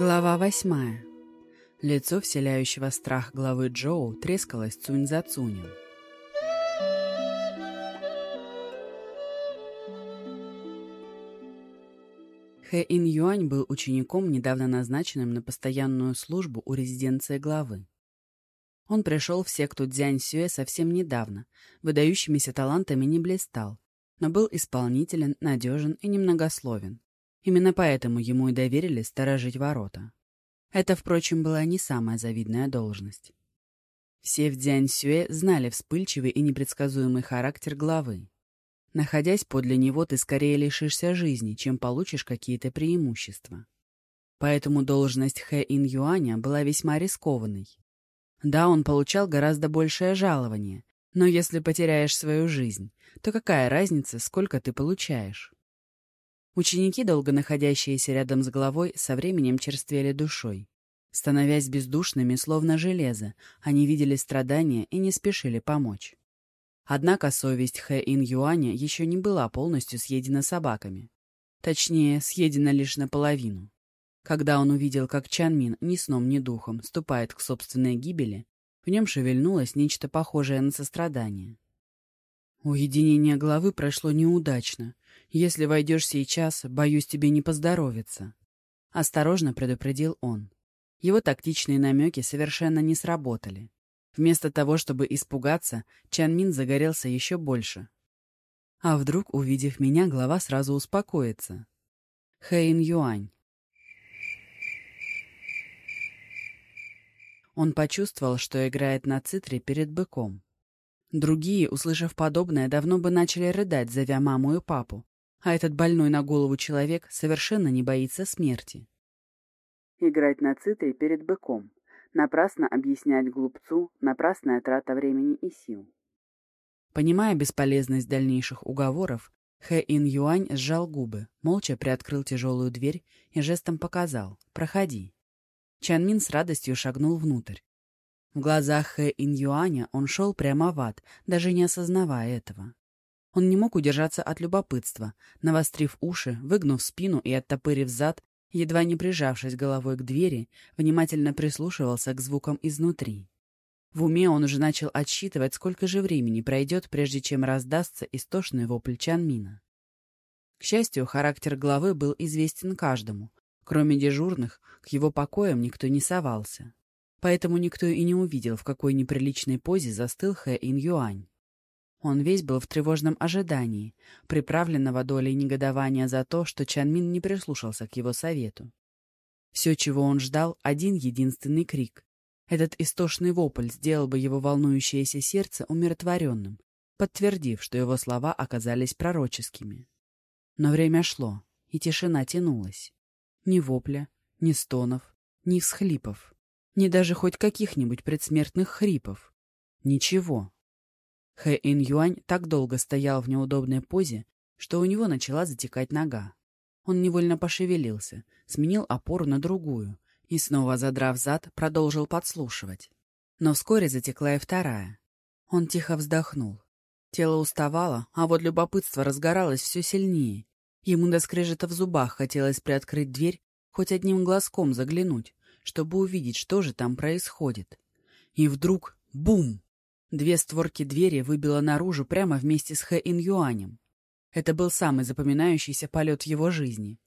Глава восьмая. Лицо вселяющего страх главы Джоу трескалось цунь за цунем. Хэ Ин Юань был учеником, недавно назначенным на постоянную службу у резиденции главы. Он пришел в секту Дзянь Сюэ совсем недавно, выдающимися талантами не блистал, но был исполнителен, надежен и немногословен. Именно поэтому ему и доверили сторожить ворота. Это, впрочем, была не самая завидная должность. Все в Дзяньсюэ знали вспыльчивый и непредсказуемый характер главы. Находясь подле него, ты скорее лишишься жизни, чем получишь какие-то преимущества. Поэтому должность Хэ Ин Юаня была весьма рискованной. Да, он получал гораздо большее жалование, но если потеряешь свою жизнь, то какая разница, сколько ты получаешь? Ученики, долго находящиеся рядом с головой, со временем черствели душой. Становясь бездушными, словно железо, они видели страдания и не спешили помочь. Однако совесть Хэ Ин Юаня еще не была полностью съедена собаками. Точнее, съедена лишь наполовину. Когда он увидел, как Чан Мин ни сном, ни духом ступает к собственной гибели, в нем шевельнулось нечто похожее на сострадание. Уединение главы прошло неудачно. Если войдешь сейчас, боюсь, тебе не поздоровится. Осторожно предупредил он. Его тактичные намеки совершенно не сработали. Вместо того, чтобы испугаться, Чан Мин загорелся еще больше. А вдруг, увидев меня, глава сразу успокоится? Хэйн Юань. Он почувствовал, что играет на цитре перед быком. Другие, услышав подобное, давно бы начали рыдать, зовя маму и папу. А этот больной на голову человек совершенно не боится смерти. Играть на цитре перед быком. Напрасно объяснять глупцу, напрасная трата времени и сил. Понимая бесполезность дальнейших уговоров, Хэ Ин Юань сжал губы, молча приоткрыл тяжелую дверь и жестом показал «Проходи». Чан Мин с радостью шагнул внутрь. В глазах Хэ Ин Юаня он шел прямо в ад, даже не осознавая этого. Он не мог удержаться от любопытства, навострив уши, выгнув спину и оттопырив зад, едва не прижавшись головой к двери, внимательно прислушивался к звукам изнутри. В уме он уже начал отсчитывать, сколько же времени пройдет, прежде чем раздастся истошный вопль Чанмина. К счастью, характер главы был известен каждому. Кроме дежурных, к его покоям никто не совался. Поэтому никто и не увидел, в какой неприличной позе застыл Хэ Ин Юань. Он весь был в тревожном ожидании, приправленного долей негодования за то, что Чан Мин не прислушался к его совету. Все, чего он ждал, один единственный крик. Этот истошный вопль сделал бы его волнующееся сердце умиротворенным, подтвердив, что его слова оказались пророческими. Но время шло, и тишина тянулась. Ни вопля, ни стонов, ни всхлипов ни даже хоть каких-нибудь предсмертных хрипов. Ничего. Хэ Ин Юань так долго стоял в неудобной позе, что у него начала затекать нога. Он невольно пошевелился, сменил опору на другую и, снова задрав зад, продолжил подслушивать. Но вскоре затекла и вторая. Он тихо вздохнул. Тело уставало, а вот любопытство разгоралось все сильнее. Ему до скрежета в зубах хотелось приоткрыть дверь, хоть одним глазком заглянуть, чтобы увидеть, что же там происходит. И вдруг — бум! Две створки двери выбило наружу прямо вместе с Хэ Ин Юанем. Это был самый запоминающийся полет его жизни.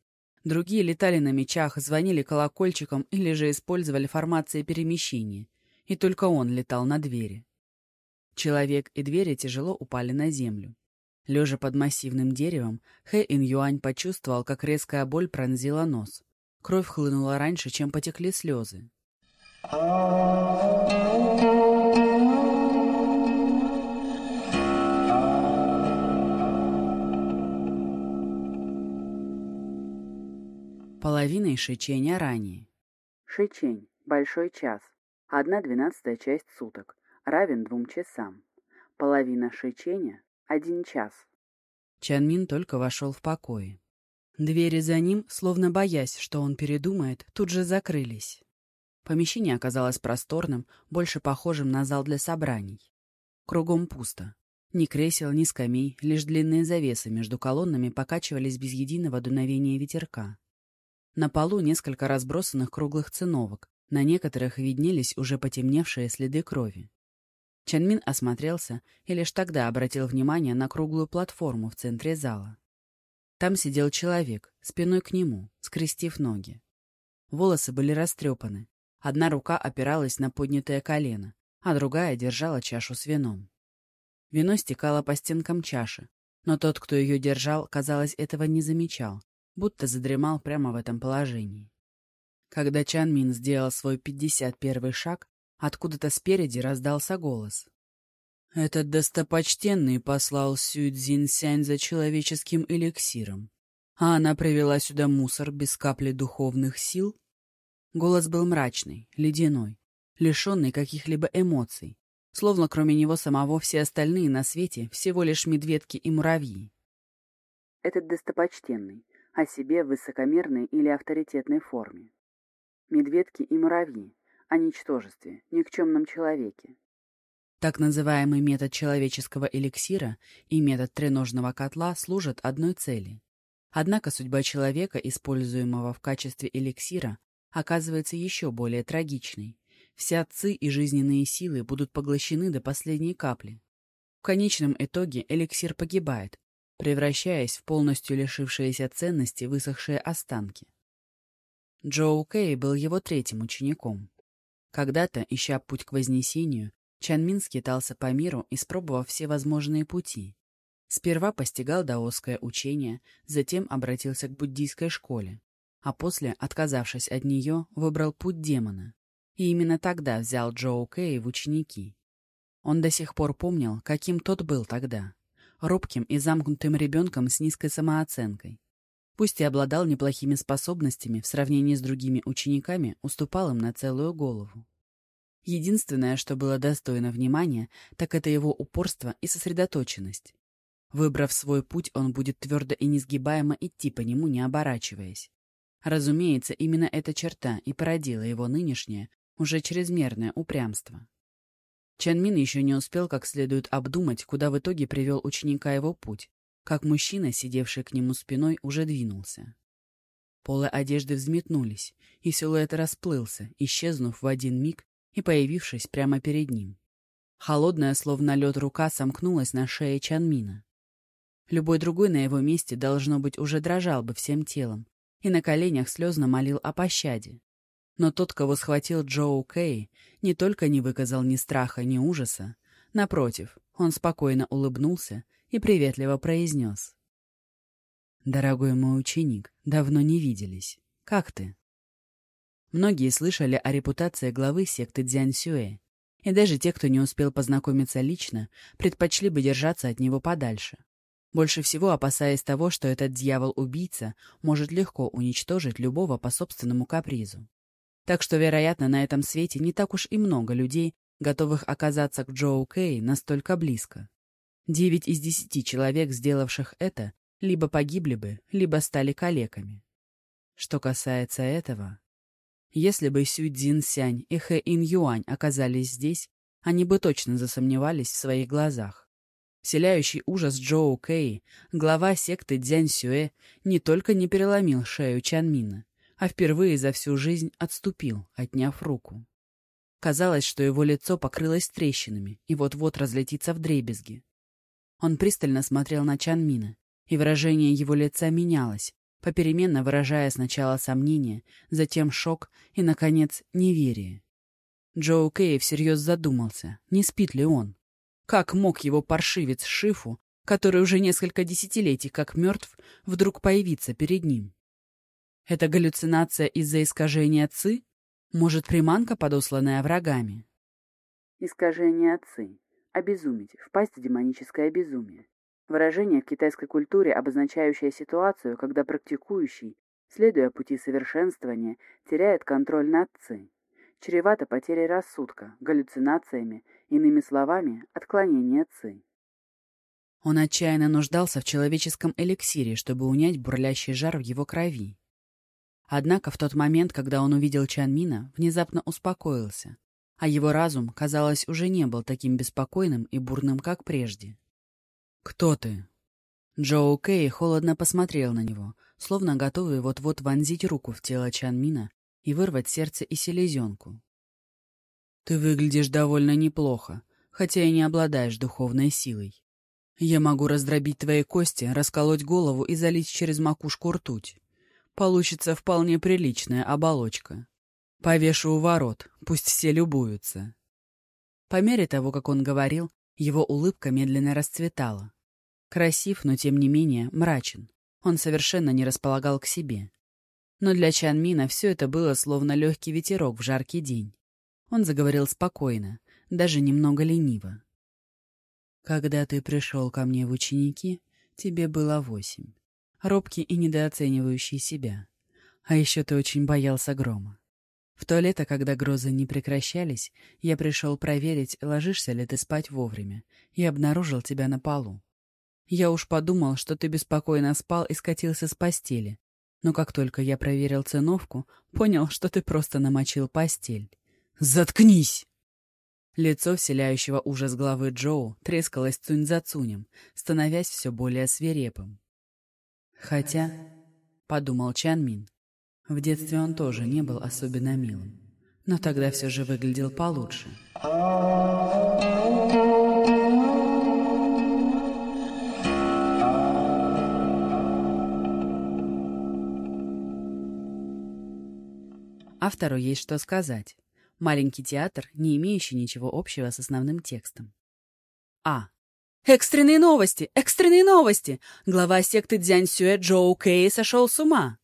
Другие летали на мечах, звонили колокольчиком или же использовали формации перемещения. И только он летал на двери. Человек и двери тяжело упали на землю. Лежа под массивным деревом, Хэ Ин Юань почувствовал, как резкая боль пронзила нос. Кровь хлынула раньше, чем потекли слезы. Половиной шичения ранее. Шичень. Большой час. Одна двенадцатая часть суток. Равен двум часам. Половина шичения — один час. Чанмин только вошел в покое. Двери за ним, словно боясь, что он передумает, тут же закрылись. Помещение оказалось просторным, больше похожим на зал для собраний. Кругом пусто. Ни кресел, ни скамей, лишь длинные завесы между колоннами покачивались без единого дуновения ветерка. На полу несколько разбросанных круглых циновок, на некоторых виднелись уже потемневшие следы крови. Чанмин осмотрелся и лишь тогда обратил внимание на круглую платформу в центре зала. Там сидел человек, спиной к нему, скрестив ноги. Волосы были растрепаны. Одна рука опиралась на поднятое колено, а другая держала чашу с вином. Вино стекало по стенкам чаши, но тот, кто ее держал, казалось, этого не замечал, будто задремал прямо в этом положении. Когда Чан Мин сделал свой пятьдесят первый шаг, откуда-то спереди раздался голос. «Этот достопочтенный послал Сю Цзиньсянь за человеческим эликсиром, а она привела сюда мусор без капли духовных сил?» Голос был мрачный, ледяной, лишенный каких-либо эмоций, словно кроме него самого все остальные на свете всего лишь медведки и муравьи. Этот достопочтенный, о себе в высокомерной или авторитетной форме. Медведки и муравьи, о ничтожестве, никчемном человеке. Так называемый метод человеческого эликсира и метод треножного котла служат одной цели. Однако судьба человека, используемого в качестве эликсира, оказывается еще более трагичной. Все отцы и жизненные силы будут поглощены до последней капли. В конечном итоге эликсир погибает, превращаясь в полностью лишившиеся ценности высохшие останки. Джоу Кэй был его третьим учеником. Когда-то, ища путь к вознесению, Чан Мин скитался по миру, испробовав все возможные пути. Сперва постигал даосское учение, затем обратился к буддийской школе, а после, отказавшись от нее, выбрал путь демона. И именно тогда взял Джоу Кэй в ученики. Он до сих пор помнил, каким тот был тогда робким и замкнутым ребенком с низкой самооценкой. Пусть и обладал неплохими способностями, в сравнении с другими учениками уступал им на целую голову. Единственное, что было достойно внимания, так это его упорство и сосредоточенность. Выбрав свой путь, он будет твердо и несгибаемо идти по нему, не оборачиваясь. Разумеется, именно эта черта и породила его нынешнее, уже чрезмерное упрямство. Чан Мин еще не успел как следует обдумать, куда в итоге привел ученика его путь, как мужчина, сидевший к нему спиной, уже двинулся. Полы одежды взметнулись, и силуэт расплылся, исчезнув в один миг и появившись прямо перед ним. Холодная, словно лед, рука сомкнулась на шее Чанмина. Любой другой на его месте, должно быть, уже дрожал бы всем телом и на коленях слезно молил о пощаде. Но тот, кого схватил Джоу Кэй, не только не выказал ни страха, ни ужаса. Напротив, он спокойно улыбнулся и приветливо произнес. «Дорогой мой ученик, давно не виделись. Как ты?» Многие слышали о репутации главы секты Дзяньсюэ, и даже те, кто не успел познакомиться лично, предпочли бы держаться от него подальше. Больше всего опасаясь того, что этот дьявол-убийца может легко уничтожить любого по собственному капризу. Так что, вероятно, на этом свете не так уж и много людей, готовых оказаться к Джоу Кэй настолько близко. Девять из десяти человек, сделавших это, либо погибли бы, либо стали калеками. Что касается этого, если бы Сю Цзин Сянь и Хэ Ин Юань оказались здесь, они бы точно засомневались в своих глазах. Вселяющий ужас Джоу Кэй, глава секты Дзянь Сюэ, не только не переломил шею Чанмина, а впервые за всю жизнь отступил, отняв руку. Казалось, что его лицо покрылось трещинами и вот-вот разлетится в дребезги. Он пристально смотрел на Чанмина, и выражение его лица менялось, попеременно выражая сначала сомнение, затем шок и, наконец, неверие. Джоу Кэй всерьез задумался, не спит ли он. Как мог его паршивец Шифу, который уже несколько десятилетий как мертв, вдруг появиться перед ним? Это галлюцинация из-за искажения ЦИ? Может, приманка, подосланная врагами? Искажение ЦИ. Обезумить, впасть в демоническое безумие. Выражение в китайской культуре, обозначающее ситуацию, когда практикующий, следуя пути совершенствования, теряет контроль над ЦИ. Чревато потерей рассудка, галлюцинациями, иными словами, отклонение ЦИ. Он отчаянно нуждался в человеческом эликсире, чтобы унять бурлящий жар в его крови. Однако в тот момент, когда он увидел Чанмина, внезапно успокоился, а его разум, казалось, уже не был таким беспокойным и бурным, как прежде. «Кто ты?» Джоу Кэй холодно посмотрел на него, словно готовые вот-вот вонзить руку в тело Чанмина и вырвать сердце и селезенку. «Ты выглядишь довольно неплохо, хотя и не обладаешь духовной силой. Я могу раздробить твои кости, расколоть голову и залить через макушку ртуть. Получится вполне приличная оболочка. Повешу у ворот, пусть все любуются». По мере того, как он говорил, его улыбка медленно расцветала. Красив, но тем не менее мрачен. Он совершенно не располагал к себе. Но для Чанмина все это было словно легкий ветерок в жаркий день. Он заговорил спокойно, даже немного лениво. «Когда ты пришел ко мне в ученики, тебе было восемь. Робкий и недооценивающий себя. А еще ты очень боялся грома. В то лето, когда грозы не прекращались, я пришел проверить, ложишься ли ты спать вовремя, и обнаружил тебя на полу. Я уж подумал, что ты беспокойно спал и скатился с постели. Но как только я проверил циновку, понял, что ты просто намочил постель. «Заткнись!» Лицо вселяющего ужас главы Джоу трескалось цунь за цунем, становясь все более свирепым. «Хотя...» — подумал Чан Мин. В детстве он тоже не был особенно милым, но тогда все же выглядел получше. Автору есть что сказать. Маленький театр, не имеющий ничего общего с основным текстом. А. «Экстренные новости! Экстренные новости! Глава секты Дзяньсюэ Джоу Кэй сошел с ума!»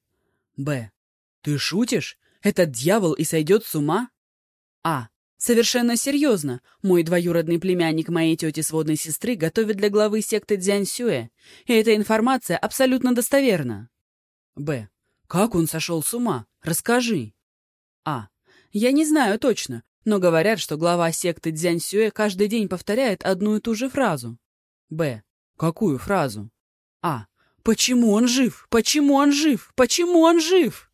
Б. «Ты шутишь? Этот дьявол и сойдет с ума?» А. «Совершенно серьезно. Мой двоюродный племянник моей тети сводной сестры готовит для главы секты Дзяньсюэ, и эта информация абсолютно достоверна». Б. «Как он сошел с ума? Расскажи». А. Я не знаю точно, но говорят, что глава секты Дзяньсюэ каждый день повторяет одну и ту же фразу. Б. Какую фразу? А. Почему он жив? Почему он жив? Почему он жив?